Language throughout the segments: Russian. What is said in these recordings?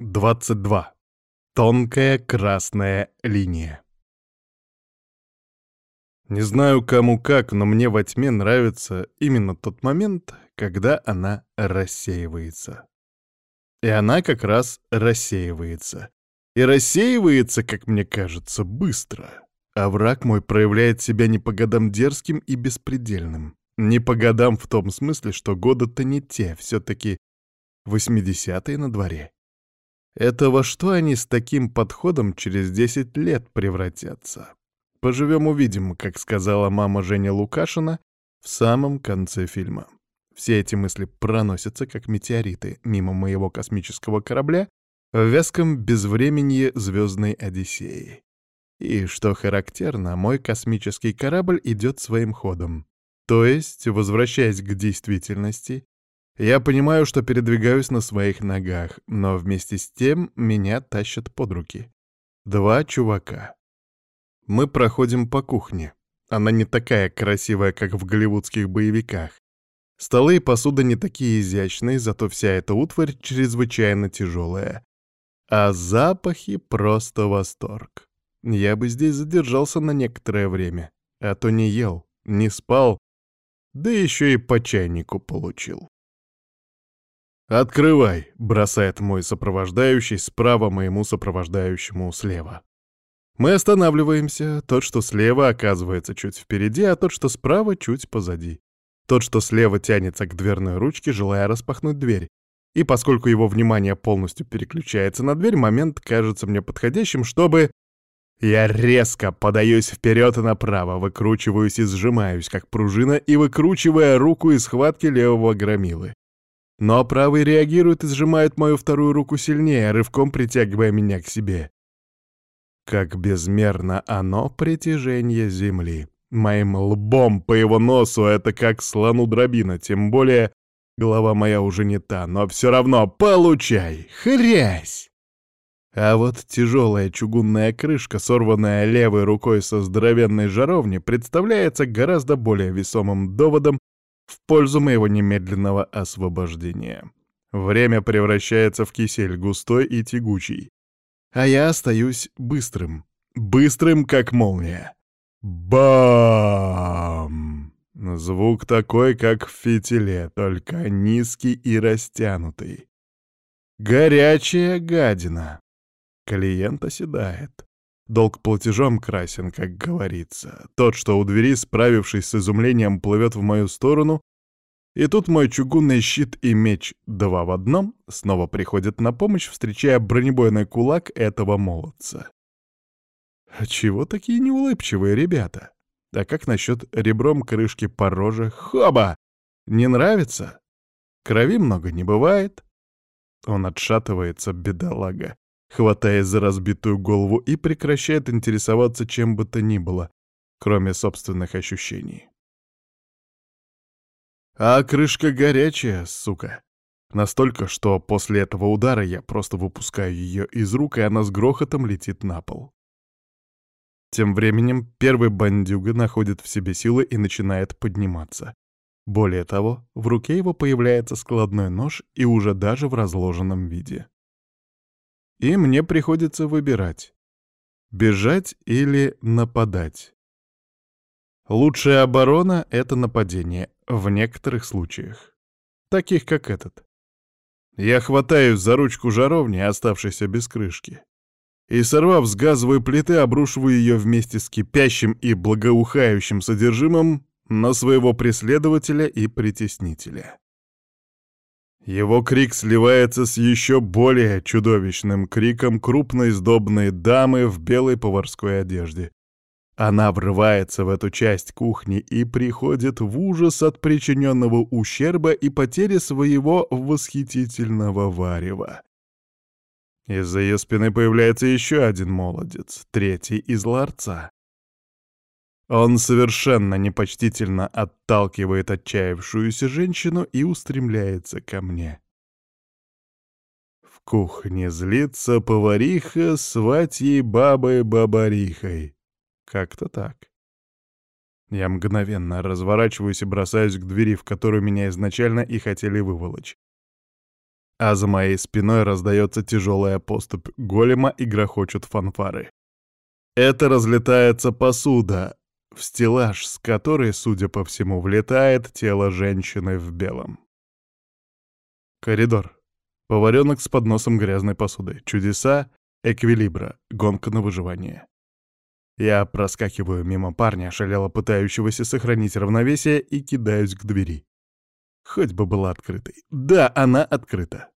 22. Тонкая красная линия. Не знаю кому как, но мне во тьме нравится именно тот момент, когда она рассеивается. И она как раз рассеивается. И рассеивается, как мне кажется, быстро. А враг мой проявляет себя не по годам дерзким и беспредельным. Не по годам в том смысле, что годы-то не те, все-таки 80-е на дворе. Это во что они с таким подходом через 10 лет превратятся? Поживем-увидим, как сказала мама Женя Лукашина в самом конце фильма. Все эти мысли проносятся, как метеориты, мимо моего космического корабля в вязком безвременье звездной Одиссеи. И, что характерно, мой космический корабль идет своим ходом. То есть, возвращаясь к действительности, я понимаю, что передвигаюсь на своих ногах, но вместе с тем меня тащат под руки. Два чувака. Мы проходим по кухне. Она не такая красивая, как в голливудских боевиках. Столы и посуда не такие изящные, зато вся эта утварь чрезвычайно тяжелая. А запахи — просто восторг. Я бы здесь задержался на некоторое время, а то не ел, не спал, да еще и по чайнику получил. «Открывай!» — бросает мой сопровождающий справа моему сопровождающему слева. Мы останавливаемся, тот, что слева, оказывается чуть впереди, а тот, что справа, чуть позади. Тот, что слева, тянется к дверной ручке, желая распахнуть дверь. И поскольку его внимание полностью переключается на дверь, момент кажется мне подходящим, чтобы... Я резко подаюсь вперед и направо, выкручиваюсь и сжимаюсь, как пружина, и выкручивая руку из схватки левого громилы. Но правый реагирует и сжимает мою вторую руку сильнее, рывком притягивая меня к себе. Как безмерно оно притяжение земли. Моим лбом по его носу это как слону дробина, тем более голова моя уже не та, но все равно получай, хрясь! А вот тяжелая чугунная крышка, сорванная левой рукой со здоровенной жаровни, представляется гораздо более весомым доводом в пользу моего немедленного освобождения. Время превращается в кисель густой и тягучий. А я остаюсь быстрым. Быстрым, как молния. Бам! Звук такой, как в фитиле, только низкий и растянутый. Горячая гадина. Клиент оседает. Долг платежом красен, как говорится. Тот, что у двери, справившись с изумлением, плывет в мою сторону, и тут мой чугунный щит и меч два в одном снова приходят на помощь, встречая бронебойный кулак этого молодца. Чего такие неулыбчивые ребята? А как насчет ребром крышки по роже? Хоба! Не нравится? Крови много не бывает. Он отшатывается, бедолага хватаясь за разбитую голову, и прекращает интересоваться чем бы то ни было, кроме собственных ощущений. А крышка горячая, сука. Настолько, что после этого удара я просто выпускаю ее из рук, и она с грохотом летит на пол. Тем временем первый бандюга находит в себе силы и начинает подниматься. Более того, в руке его появляется складной нож и уже даже в разложенном виде. И мне приходится выбирать. Бежать или нападать. Лучшая оборона — это нападение, в некоторых случаях. Таких, как этот. Я хватаюсь за ручку жаровни, оставшейся без крышки. И, сорвав с газовой плиты, обрушиваю ее вместе с кипящим и благоухающим содержимым на своего преследователя и притеснителя. Его крик сливается с еще более чудовищным криком крупной сдобной дамы в белой поварской одежде. Она врывается в эту часть кухни и приходит в ужас от причиненного ущерба и потери своего восхитительного варева. Из-за ее спины появляется еще один молодец, третий из ларца. Он совершенно непочтительно отталкивает отчаявшуюся женщину и устремляется ко мне. В кухне злится повариха с ватьей бабой-бабарихой. Как-то так. Я мгновенно разворачиваюсь и бросаюсь к двери, в которую меня изначально и хотели выволочь. а за моей спиной раздается тяжелая поступь голема и грохочут фанфары. Это разлетается посуда, в стеллаж, с которой, судя по всему, влетает тело женщины в белом. Коридор. Поваренок с подносом грязной посуды. Чудеса, эквилибра, гонка на выживание. Я проскакиваю мимо парня, шалело пытающегося сохранить равновесие, и кидаюсь к двери. Хоть бы была открытой. Да, она открыта.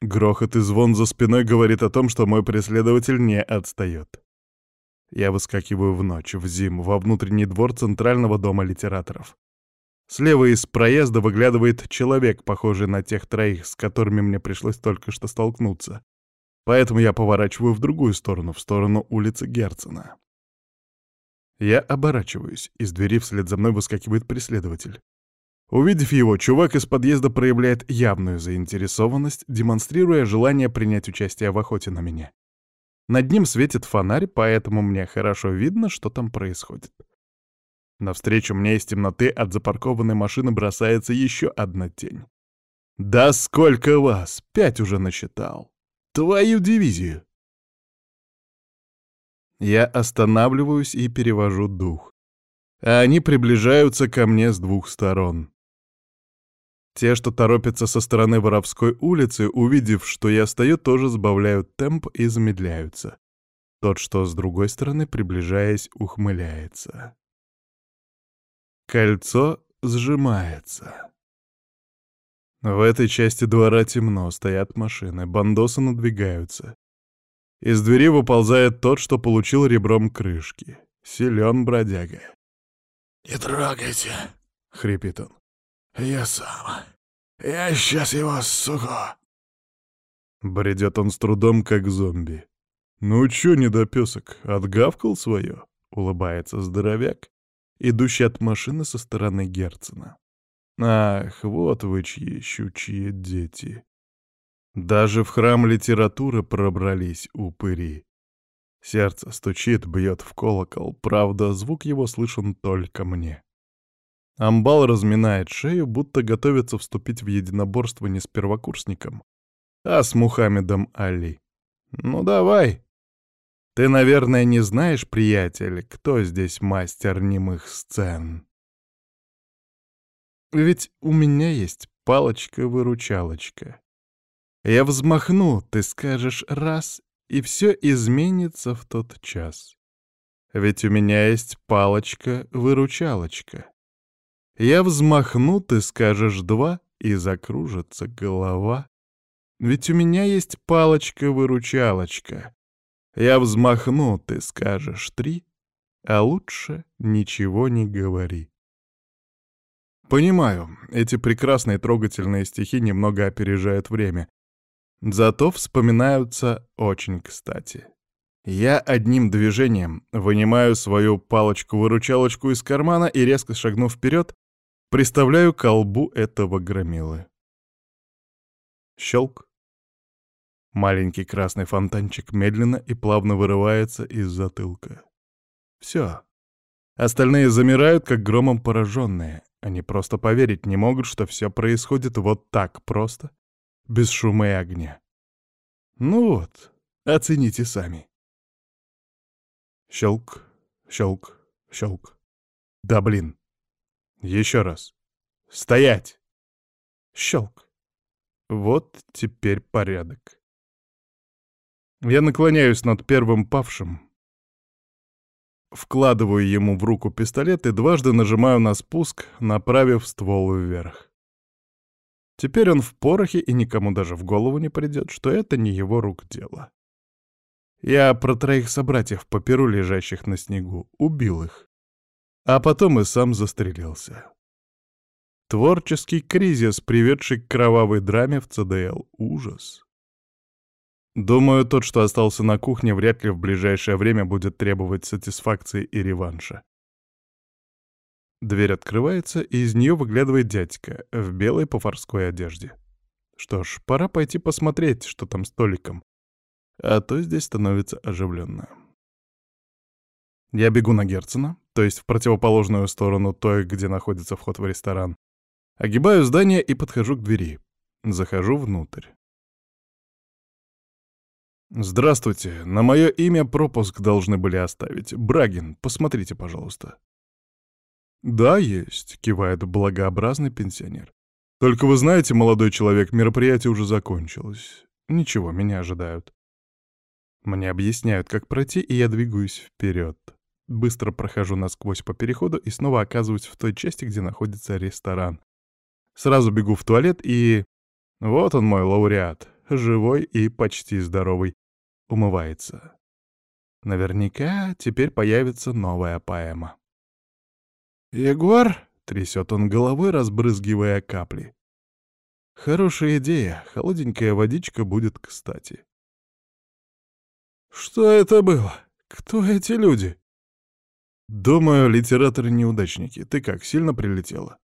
Грохот и звон за спиной говорит о том, что мой преследователь не отстает. Я выскакиваю в ночь, в зиму, во внутренний двор Центрального дома литераторов. Слева из проезда выглядывает человек, похожий на тех троих, с которыми мне пришлось только что столкнуться. Поэтому я поворачиваю в другую сторону, в сторону улицы Герцена. Я оборачиваюсь, из двери вслед за мной выскакивает преследователь. Увидев его, чувак из подъезда проявляет явную заинтересованность, демонстрируя желание принять участие в охоте на меня. Над ним светит фонарь, поэтому мне хорошо видно, что там происходит. Навстречу мне из темноты от запаркованной машины бросается еще одна тень. «Да сколько вас! Пять уже насчитал! Твою дивизию!» Я останавливаюсь и перевожу дух. А они приближаются ко мне с двух сторон. Те, что торопятся со стороны Воровской улицы, увидев, что я стою, тоже сбавляют темп и замедляются. Тот, что с другой стороны, приближаясь, ухмыляется. Кольцо сжимается. В этой части двора темно, стоят машины, бандосы надвигаются. Из двери выползает тот, что получил ребром крышки. Силен бродяга. «Не трогайте!» — хрипит он. «Я сам. Я сейчас его, сука!» Бредет он с трудом, как зомби. «Ну чё, недопёсок, отгавкал своё?» — улыбается здоровяк, идущий от машины со стороны Герцена. «Ах, вот вы чьи щучьи дети!» Даже в храм литературы пробрались упыри. Сердце стучит, бьет в колокол, правда, звук его слышен только мне. Амбал разминает шею, будто готовится вступить в единоборство не с первокурсником, а с Мухаммедом Али. «Ну давай!» «Ты, наверное, не знаешь, приятель, кто здесь мастер немых сцен?» «Ведь у меня есть палочка-выручалочка. Я взмахну, ты скажешь раз, и все изменится в тот час. Ведь у меня есть палочка-выручалочка. Я взмахну, ты скажешь два, и закружится голова. Ведь у меня есть палочка-выручалочка. Я взмахну, ты скажешь три, а лучше ничего не говори. Понимаю, эти прекрасные трогательные стихи немного опережают время. Зато вспоминаются очень кстати. Я одним движением вынимаю свою палочку-выручалочку из кармана и, резко шагнув вперед, Представляю колбу этого громилы. Щелк. Маленький красный фонтанчик медленно и плавно вырывается из затылка. Все. Остальные замирают, как громом пораженные. Они просто поверить не могут, что все происходит вот так просто, без шума и огня. Ну вот, оцените сами. Щелк, щелк, щелк. Да блин. Еще раз. Стоять! Щелк. Вот теперь порядок. Я наклоняюсь над первым павшим, вкладываю ему в руку пистолет и дважды нажимаю на спуск, направив ствол вверх. Теперь он в порохе, и никому даже в голову не придет, что это не его рук дело. Я про троих собратьев по перу, лежащих на снегу, убил их. А потом и сам застрелился. Творческий кризис, приведший к кровавой драме в ЦДЛ. Ужас. Думаю, тот, что остался на кухне, вряд ли в ближайшее время будет требовать сатисфакции и реванша. Дверь открывается, и из нее выглядывает дядька в белой поварской одежде. Что ж, пора пойти посмотреть, что там с Толиком. А то здесь становится оживленно. Я бегу на Герцена, то есть в противоположную сторону той, где находится вход в ресторан. Огибаю здание и подхожу к двери. Захожу внутрь. «Здравствуйте. На мое имя пропуск должны были оставить. Брагин, посмотрите, пожалуйста». «Да, есть», — кивает благообразный пенсионер. «Только вы знаете, молодой человек, мероприятие уже закончилось. Ничего, меня ожидают». Мне объясняют, как пройти, и я двигаюсь вперед. Быстро прохожу насквозь по переходу и снова оказываюсь в той части, где находится ресторан. Сразу бегу в туалет и... Вот он мой лауреат, живой и почти здоровый. Умывается. Наверняка теперь появится новая поэма. «Егор!» — трясет он головой, разбрызгивая капли. «Хорошая идея, холодненькая водичка будет кстати». «Что это было? Кто эти люди?» «Думаю, литераторы-неудачники. Ты как, сильно прилетела?»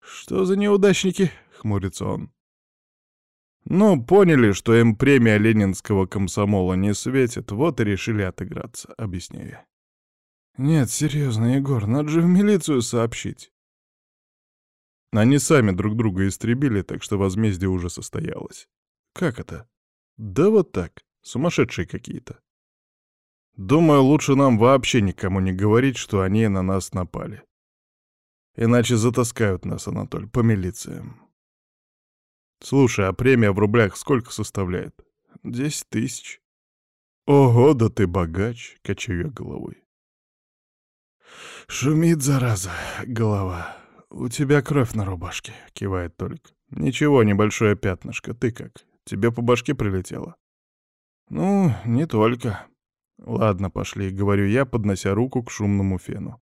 «Что за неудачники?» — хмурится он. «Ну, поняли, что им премия ленинского комсомола не светит, вот и решили отыграться», — объясняю я. «Нет, серьезно, Егор, надо же в милицию сообщить». Они сами друг друга истребили, так что возмездие уже состоялось. «Как это?» «Да вот так, сумасшедшие какие-то». Думаю, лучше нам вообще никому не говорить, что они на нас напали. Иначе затаскают нас, Анатоль, по милициям. Слушай, а премия в рублях сколько составляет? Десять тысяч. Ого, да ты богач, качаю головой. Шумит, зараза, голова. У тебя кровь на рубашке, кивает Толик. Ничего, небольшое пятнышко. Ты как? Тебе по башке прилетело? Ну, не только. Ладно, пошли, говорю я, поднося руку к шумному фену.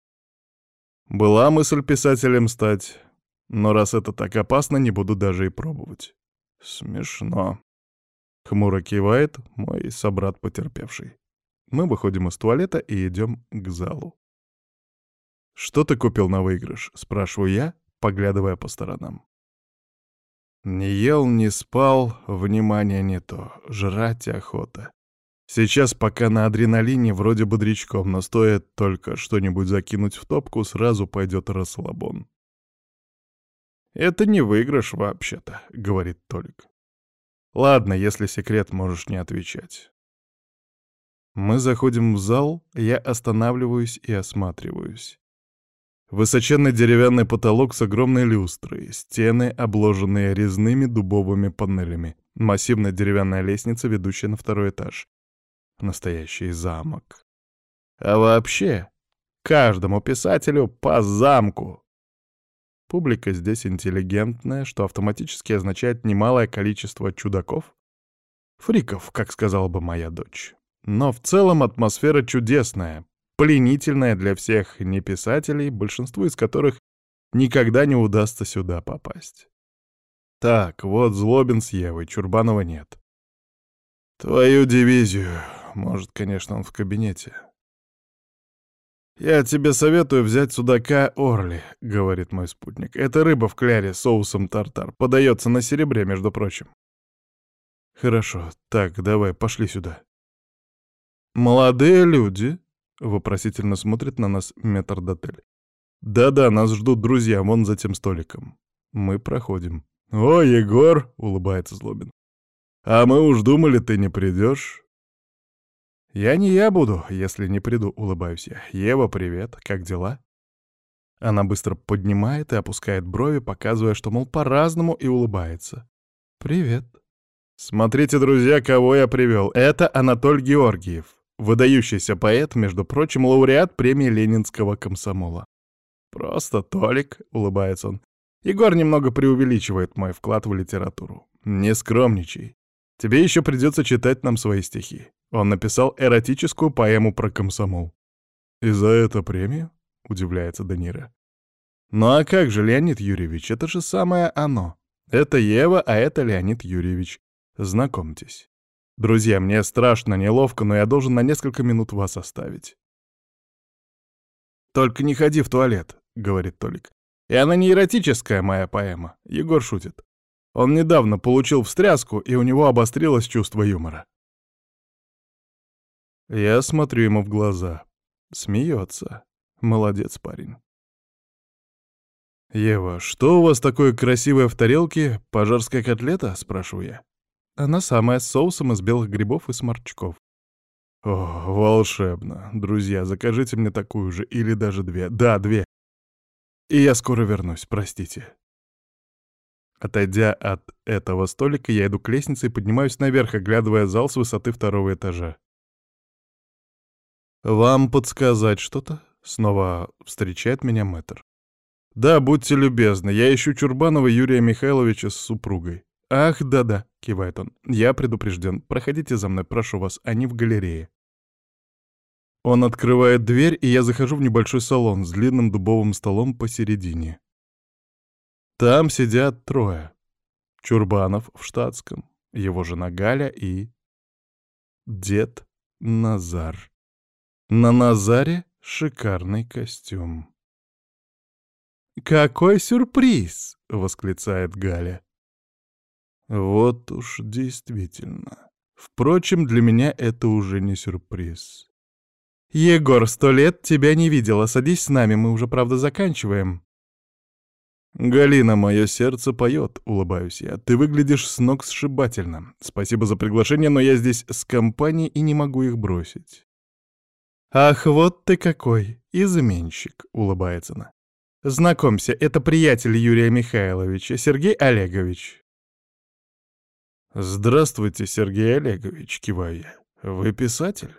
Была мысль писателем стать, но раз это так опасно, не буду даже и пробовать. Смешно. Хмуро кивает мой собрат потерпевший. Мы выходим из туалета и идем к залу. «Что ты купил на выигрыш?» — спрашиваю я, поглядывая по сторонам. Не ел, не спал, внимание не то, жрать охота. Сейчас пока на адреналине вроде бодрячком, но стоит только что-нибудь закинуть в топку, сразу пойдет расслабон. «Это не выигрыш вообще-то», — говорит Толик. «Ладно, если секрет, можешь не отвечать». Мы заходим в зал, я останавливаюсь и осматриваюсь. Высоченный деревянный потолок с огромной люстрой, стены, обложенные резными дубовыми панелями, массивная деревянная лестница, ведущая на второй этаж, настоящий замок. А вообще, каждому писателю по замку. Публика здесь интеллигентная, что автоматически означает немалое количество чудаков. Фриков, как сказала бы моя дочь. Но в целом атмосфера чудесная, пленительная для всех неписателей, большинству из которых никогда не удастся сюда попасть. Так, вот Злобин с Евой, Чурбанова нет. Твою дивизию, может, конечно, он в кабинете. «Я тебе советую взять судака Орли», — говорит мой спутник. «Это рыба в кляре соусом тартар. Подается на серебре, между прочим». «Хорошо. Так, давай, пошли сюда». «Молодые люди», — вопросительно смотрит на нас метрдотель. «Да-да, нас ждут друзья, вон за тем столиком». Мы проходим. «О, Егор!» — улыбается Злобин. «А мы уж думали, ты не придешь. «Я не я буду, если не приду», — улыбаюсь я. «Ева, привет, как дела?» Она быстро поднимает и опускает брови, показывая, что, мол, по-разному и улыбается. «Привет». Смотрите, друзья, кого я привел. Это Анатоль Георгиев, выдающийся поэт, между прочим, лауреат премии Ленинского комсомола. «Просто Толик», — улыбается он. «Егор немного преувеличивает мой вклад в литературу. Не скромничай. Тебе еще придется читать нам свои стихи. Он написал эротическую поэму про комсомол. «И за это премию?» — удивляется Данира. «Ну а как же, Леонид Юрьевич, это же самое оно. Это Ева, а это Леонид Юрьевич. Знакомьтесь. Друзья, мне страшно, неловко, но я должен на несколько минут вас оставить». «Только не ходи в туалет», — говорит Толик. «И она не эротическая, моя поэма». Егор шутит. Он недавно получил встряску, и у него обострилось чувство юмора. Я смотрю ему в глаза. Смеется. Молодец парень. «Ева, что у вас такое красивое в тарелке? Пожарская котлета?» — спрашиваю я. Она самая, с соусом из белых грибов и сморчков. О, волшебно. Друзья, закажите мне такую же, или даже две. Да, две. И я скоро вернусь, простите. Отойдя от этого столика, я иду к лестнице и поднимаюсь наверх, оглядывая зал с высоты второго этажа. «Вам подсказать что-то?» — снова встречает меня мэтр. «Да, будьте любезны, я ищу Чурбанова Юрия Михайловича с супругой». «Ах, да-да», — кивает он, — «я предупрежден. Проходите за мной, прошу вас, они в галерее». Он открывает дверь, и я захожу в небольшой салон с длинным дубовым столом посередине. Там сидят трое. Чурбанов в штатском, его жена Галя и... Дед Назар. На Назаре шикарный костюм. «Какой сюрприз!» — восклицает Галя. Вот уж действительно. Впрочем, для меня это уже не сюрприз. «Егор, сто лет тебя не видела. Садись с нами, мы уже, правда, заканчиваем». «Галина, мое сердце поет», — улыбаюсь я. «Ты выглядишь с ног сшибательно. Спасибо за приглашение, но я здесь с компанией и не могу их бросить». «Ах, вот ты какой! Изменщик!» — улыбается она. «Знакомься, это приятель Юрия Михайловича, Сергей Олегович». «Здравствуйте, Сергей Олегович», — киваю я. «Вы писатель?»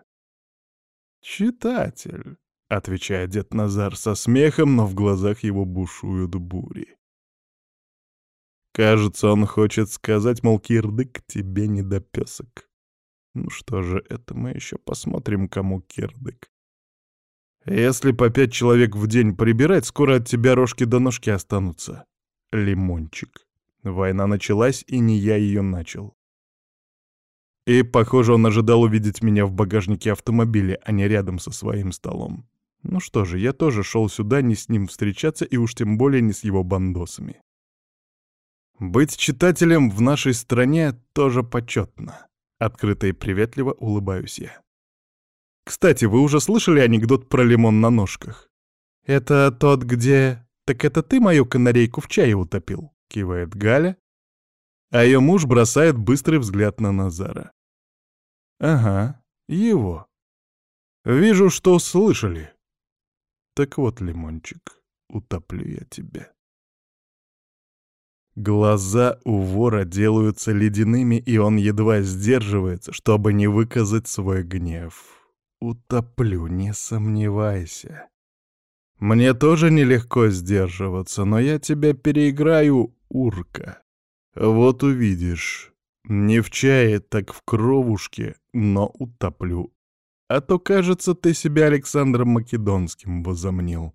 «Читатель», — отвечает дед Назар со смехом, но в глазах его бушуют бури. Кажется, он хочет сказать, мол, кирдык тебе не допесок. Ну что же, это мы еще посмотрим, кому кирдык. Если по пять человек в день прибирать, скоро от тебя рожки до ножки останутся. Лимончик. Война началась, и не я ее начал. И, похоже, он ожидал увидеть меня в багажнике автомобиля, а не рядом со своим столом. Ну что же, я тоже шел сюда не с ним встречаться и уж тем более не с его бандосами. Быть читателем в нашей стране тоже почетно. Открыто и приветливо улыбаюсь я. Кстати, вы уже слышали анекдот про лимон на ножках? Это тот, где... Так это ты мою канарейку в чае утопил? Кивает Галя, а ее муж бросает быстрый взгляд на Назара. Ага, его. Вижу, что слышали. Так вот, лимончик, утоплю я тебя. Глаза у вора делаются ледяными, и он едва сдерживается, чтобы не выказать свой гнев. Утоплю, не сомневайся. Мне тоже нелегко сдерживаться, но я тебя переиграю, урка. Вот увидишь. Не в чае, так в кровушке, но утоплю. А то, кажется, ты себя Александром Македонским возомнил.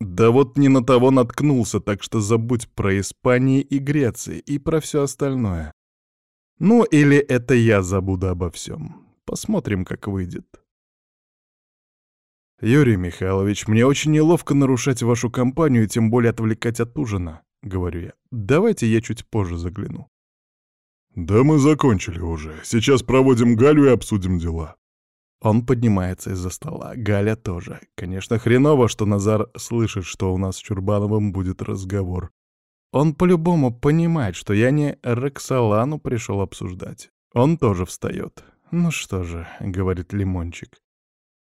Да вот не на того наткнулся, так что забудь про Испанию и Греции и про все остальное. Ну, или это я забуду обо всем. Посмотрим, как выйдет. Юрий Михайлович, мне очень неловко нарушать вашу компанию, тем более отвлекать от ужина. — говорю я. «Давайте я чуть позже загляну». «Да мы закончили уже. Сейчас проводим Галю и обсудим дела». Он поднимается из-за стола. Галя тоже. Конечно, хреново, что Назар слышит, что у нас с Чурбановым будет разговор. Он по-любому понимает, что я не Роксолану пришел обсуждать. Он тоже встает. «Ну что же», — говорит Лимончик.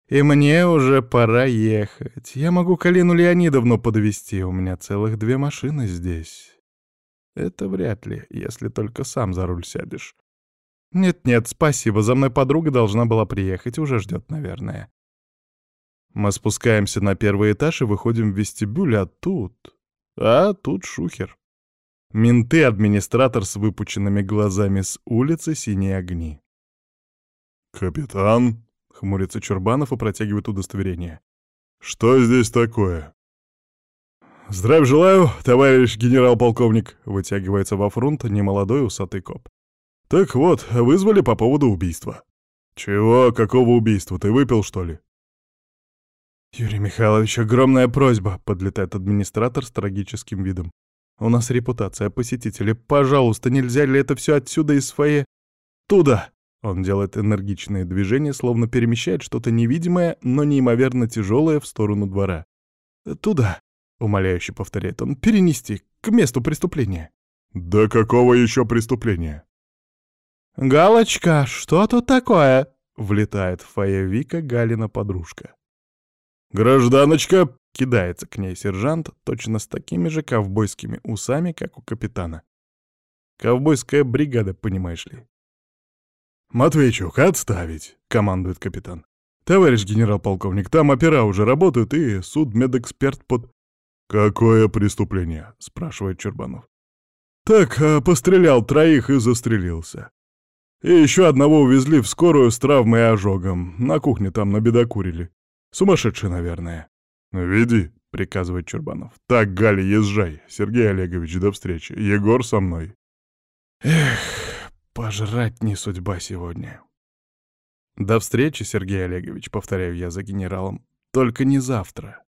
И мне уже пора ехать. Я могу Калину Леонидовну подвести. У меня целых две машины здесь. Это вряд ли, если только сам за руль сядешь. Нет-нет, спасибо, за мной подруга должна была приехать, уже ждет, наверное. Мы спускаемся на первый этаж и выходим в вестибюль, а тут... А тут шухер. Менты, администратор с выпученными глазами с улицы, синие огни. «Капитан», Хмурится Чурбанов и протягивает удостоверение. «Что здесь такое?» «Здравия желаю, товарищ генерал-полковник», — вытягивается во фронт немолодой усатый коп. «Так вот, вызвали по поводу убийства». «Чего? Какого убийства? Ты выпил, что ли?» «Юрий Михайлович, огромная просьба», — подлетает администратор с трагическим видом. «У нас репутация посетителей. Пожалуйста, нельзя ли это все отсюда из фойе? Туда!» Он делает энергичные движения, словно перемещает что-то невидимое, но неимоверно тяжелое в сторону двора. «Туда!» — умоляюще повторяет он, — перенести к месту преступления. «Да какого еще преступления?» «Галочка, что тут такое?» — влетает в фойе Вика Галина подружка. «Гражданочка!» — кидается к ней сержант, точно с такими же ковбойскими усами, как у капитана. Ковбойская бригада, понимаешь ли. «Матвейчук, отставить!» — командует капитан. «Товарищ генерал-полковник, там опера уже работают, и судмедэксперт под...» «Какое преступление?» — спрашивает Чурбанов. «Так, а, пострелял троих и застрелился. И еще одного увезли в скорую с травмой и ожогом. На кухне там набедокурили. Сумасшедший, наверное». «Веди», — приказывает Чурбанов. «Так, Галя, езжай. Сергей Олегович, до встречи. Егор со мной». Эх, пожрать не судьба сегодня. До встречи, Сергей Олегович, повторяю я за генералом. Только не завтра.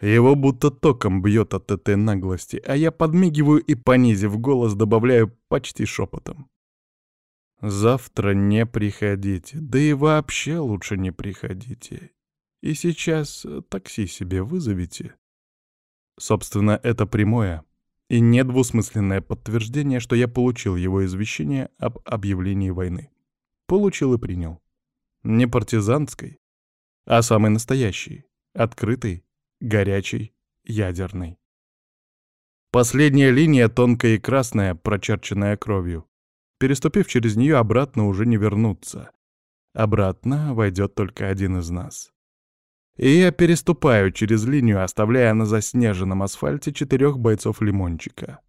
Его будто током бьет от этой наглости, а я подмигиваю и, понизив голос, добавляю почти шепотом. Завтра не приходите, да и вообще лучше не приходите. И сейчас такси себе вызовите. Собственно, это прямое и недвусмысленное подтверждение, что я получил его извещение об объявлении войны. Получил и принял. Не партизанской, а самой настоящей, открытой, горячей, ядерной. Последняя линия тонкая и красная, прочерченная кровью. Переступив через нее, обратно уже не вернуться. Обратно войдет только один из нас. И я переступаю через линию, оставляя на заснеженном асфальте четырех бойцов лимончика.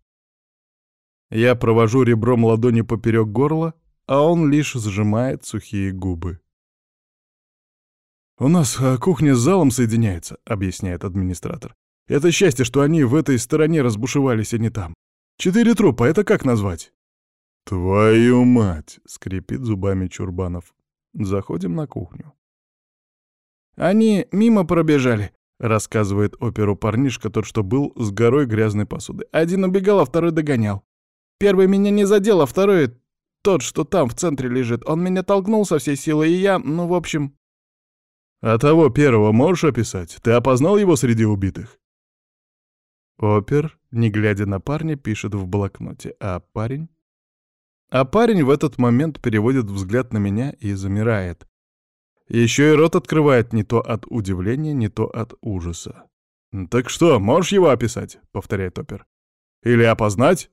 Я провожу ребром ладони поперек горла, а он лишь сжимает сухие губы. «У нас а, кухня с залом соединяется», — объясняет администратор. «Это счастье, что они в этой стороне разбушевались, а не там. Четыре трупа, это как назвать?» «Твою мать!» — скрипит зубами Чурбанов. Заходим на кухню. «Они мимо пробежали», — рассказывает оперу парнишка, тот, что был с горой грязной посуды. «Один убегал, а второй догонял. Первый меня не задел, а второй — тот, что там в центре лежит. Он меня толкнул со всей силы, и я, ну, в общем...» «А того первого можешь описать? Ты опознал его среди убитых?» Опер, не глядя на парня, пишет в блокноте, а парень... А парень в этот момент переводит взгляд на меня и замирает. Еще и рот открывает не то от удивления, не то от ужаса. «Так что, можешь его описать?» — повторяет опер. «Или опознать?»